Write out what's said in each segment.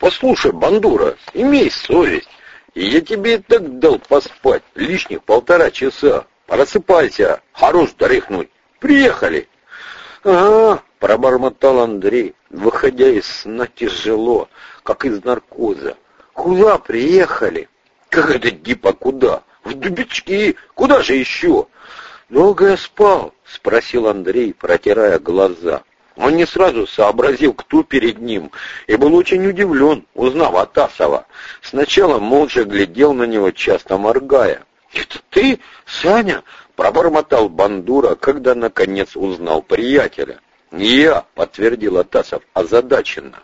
Послушай, Бандура, имей совесть. И я тебе и так дал поспать лишних полтора часа. Просыпайся, хорош дрыхнуть. Приехали. Ага, пробормотал Андрей, выходя из сна тяжело, как из наркоза. Куда приехали? Как это типа куда? В дубички. Куда же еще? Долго я спал? Спросил Андрей, протирая глаза. Он не сразу сообразил, кто перед ним, и был очень удивлен, узнав Атасова. Сначала молча глядел на него, часто моргая. «Это ты, Саня?» — пробормотал Бандура, когда наконец узнал приятеля. «Я», — подтвердил Атасов озадаченно,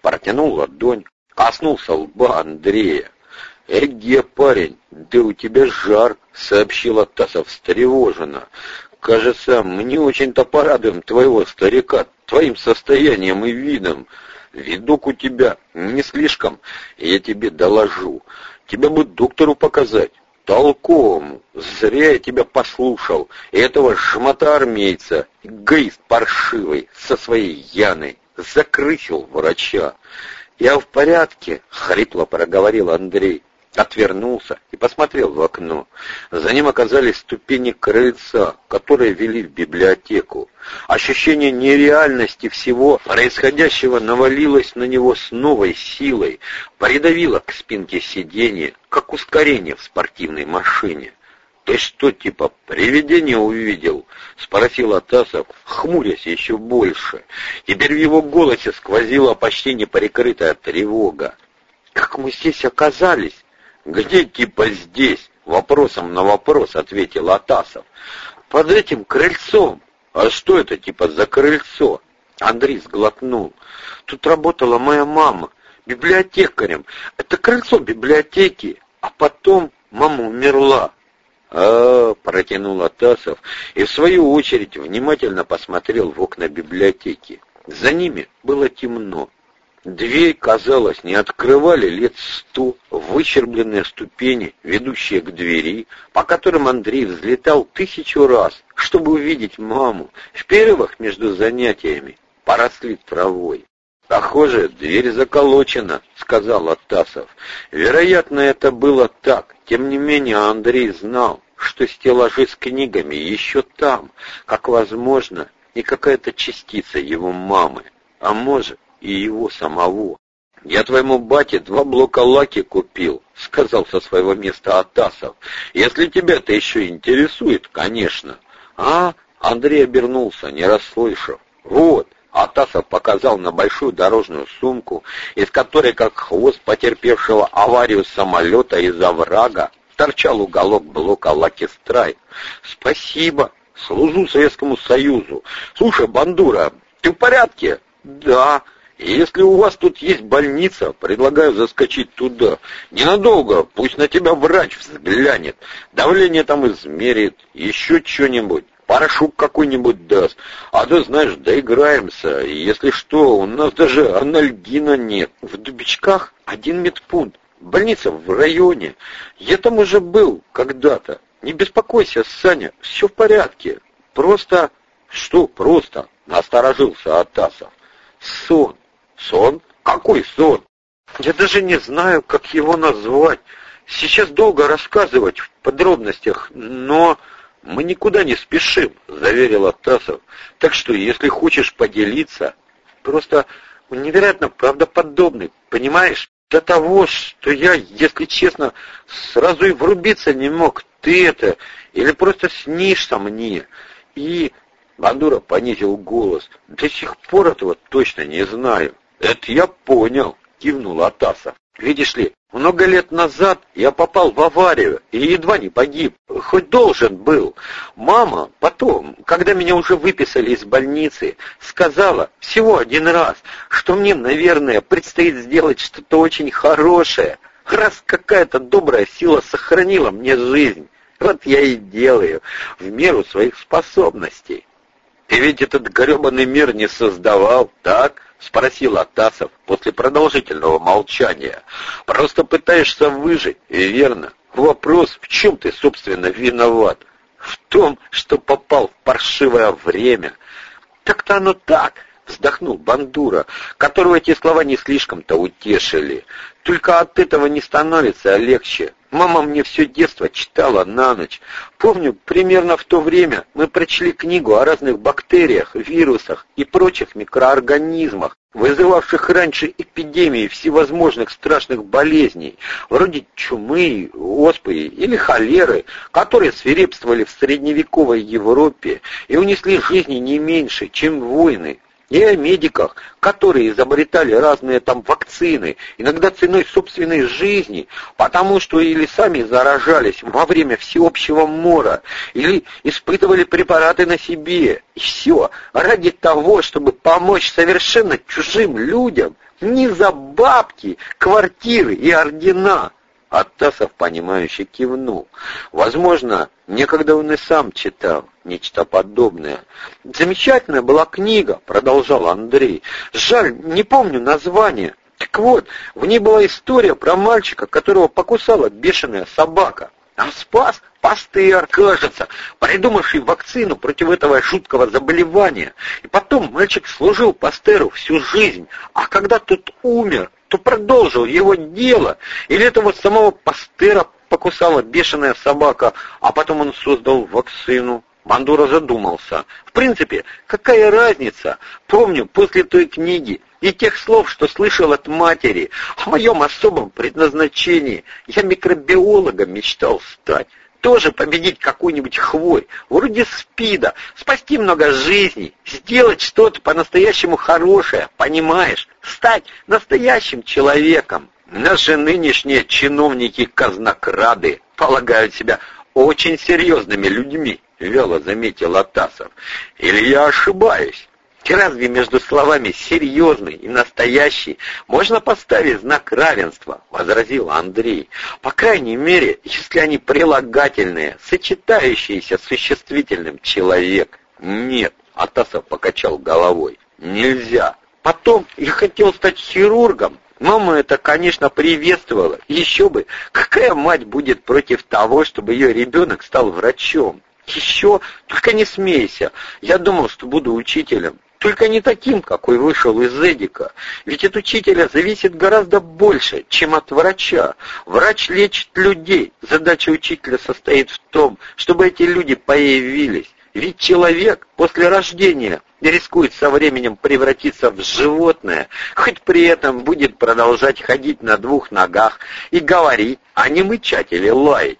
протянул ладонь, коснулся лба Андрея. «Эге, парень, да у тебя жар», — сообщил Атасов встревоженно. «Кажется, мне очень-то порадуем твоего старика, твоим состоянием и видом. Видок у тебя не слишком, я тебе доложу. Тебя бы доктору показать. Толковому. Зря я тебя послушал. Этого жмота-армейца, эгоист паршивый, со своей Яной, закрысил врача. «Я в порядке», — хрипло проговорил Андрей отвернулся и посмотрел в окно. За ним оказались ступени крыльца, которые вели в библиотеку. Ощущение нереальности всего происходящего навалилось на него с новой силой, придавило к спинке сиденья, как ускорение в спортивной машине. «Ты что, типа, привидение увидел?» — спросил Атасов, хмурясь еще больше. Теперь в его голосе сквозила почти неприкрытая тревога. «Как мы здесь оказались?» «Где типа здесь?» — вопросом на вопрос ответил Атасов. «Под этим крыльцом». «А что это типа за крыльцо?» Андрей сглотнул. «Тут работала моя мама, библиотекарем. Это крыльцо библиотеки, а потом мама умерла». А, протянул Атасов и в свою очередь внимательно посмотрел в окна библиотеки. За ними было темно. Дверь, казалось, не открывали лет сто, выщербленные ступени, ведущие к двери, по которым Андрей взлетал тысячу раз, чтобы увидеть маму, в перерывах между занятиями, поросли травой. «Похоже, дверь заколочена», — сказал Атасов. Вероятно, это было так. Тем не менее, Андрей знал, что стеллажи с книгами еще там, как возможно, и какая-то частица его мамы. А может, и его самого. «Я твоему бате два блока лаки купил», — сказал со своего места Атасов. «Если тебя это еще интересует, конечно». «А?» — Андрей обернулся, не расслышав. «Вот». Атасов показал на большую дорожную сумку, из которой, как хвост потерпевшего аварию самолета из-за врага, торчал уголок блока «Лаки Страйк». «Спасибо. Служу Советскому Союзу. Слушай, Бандура, ты в порядке?» «Да». Если у вас тут есть больница, предлагаю заскочить туда. Ненадолго, пусть на тебя врач взглянет. Давление там измерит, еще что-нибудь. Порошок какой-нибудь даст. А то, знаешь, доиграемся. Если что, у нас даже анальгина нет. В Дубичках один медпункт. Больница в районе. Я там уже был когда-то. Не беспокойся, Саня, все в порядке. Просто... Что просто? Насторожился Атасов. Сон. Сон? Какой сон? Я даже не знаю, как его назвать. Сейчас долго рассказывать в подробностях, но мы никуда не спешим, заверил Тасов. Так что, если хочешь поделиться, просто невероятно правдоподобный, понимаешь? До того, что я, если честно, сразу и врубиться не мог. Ты это, или просто снишься мне. И Бандура понизил голос. До сих пор этого точно не знаю. «Это я понял», — кивнул Атаса. «Видишь ли, много лет назад я попал в аварию и едва не погиб, хоть должен был. Мама потом, когда меня уже выписали из больницы, сказала всего один раз, что мне, наверное, предстоит сделать что-то очень хорошее, раз какая-то добрая сила сохранила мне жизнь. Вот я и делаю, в меру своих способностей. Ты ведь этот гребаный мир не создавал, так?» — спросил Атасов после продолжительного молчания. «Просто пытаешься выжить, и верно. Вопрос, в чем ты, собственно, виноват? В том, что попал в паршивое время. Так-то оно так, вздохнул Бандура, которого эти слова не слишком-то утешили. Только от этого не становится легче. Мама мне все детство читала на ночь. Помню, примерно в то время мы прочли книгу о разных бактериях, вирусах и прочих микроорганизмах, вызывавших раньше эпидемии всевозможных страшных болезней, вроде чумы, оспы или холеры, которые свирепствовали в средневековой Европе и унесли жизни не меньше, чем войны, и о медиках, которые изобретали разные там вакцины, иногда ценой собственной жизни, потому что или сами заражались во время всеобщего мора, или испытывали препараты на себе. И все ради того, чтобы помочь совершенно чужим людям, не за бабки, квартиры и ордена. Аттасов, понимающе кивнул. Возможно, некогда он и сам читал нечто подобное. «Замечательная была книга», — продолжал Андрей. «Жаль, не помню название. Так вот, в ней была история про мальчика, которого покусала бешеная собака. А спас Пастер, кажется, придумавший вакцину против этого жуткого заболевания. И потом мальчик служил Пастеру всю жизнь, а когда тот умер, то продолжил его дело, или этого самого Пастера покусала бешеная собака, а потом он создал вакцину. Бандура задумался. В принципе, какая разница? Помню, после той книги и тех слов, что слышал от матери, о моем особом предназначении, я микробиологом мечтал стать тоже победить какую-нибудь хворь, вроде СПИДа, спасти много жизней, сделать что-то по-настоящему хорошее, понимаешь? Стать настоящим человеком. Наши нынешние чиновники-казнокрады полагают себя очень серьезными людьми, вяло заметил Атасов. Или я ошибаюсь? Разве между словами «серьезный» и «настоящий» можно поставить знак равенства? — возразил Андрей. По крайней мере, если они прилагательные, сочетающиеся с существительным «человек». Нет, Атасов покачал головой. Нельзя. Потом я хотел стать хирургом. Мама это, конечно, приветствовала. Еще бы, какая мать будет против того, чтобы ее ребенок стал врачом? Еще, только не смейся. Я думал, что буду учителем. Только не таким, какой вышел из Эдика. Ведь от учителя зависит гораздо больше, чем от врача. Врач лечит людей. Задача учителя состоит в том, чтобы эти люди появились. Ведь человек после рождения рискует со временем превратиться в животное, хоть при этом будет продолжать ходить на двух ногах и говорить, а не мычать или лаять.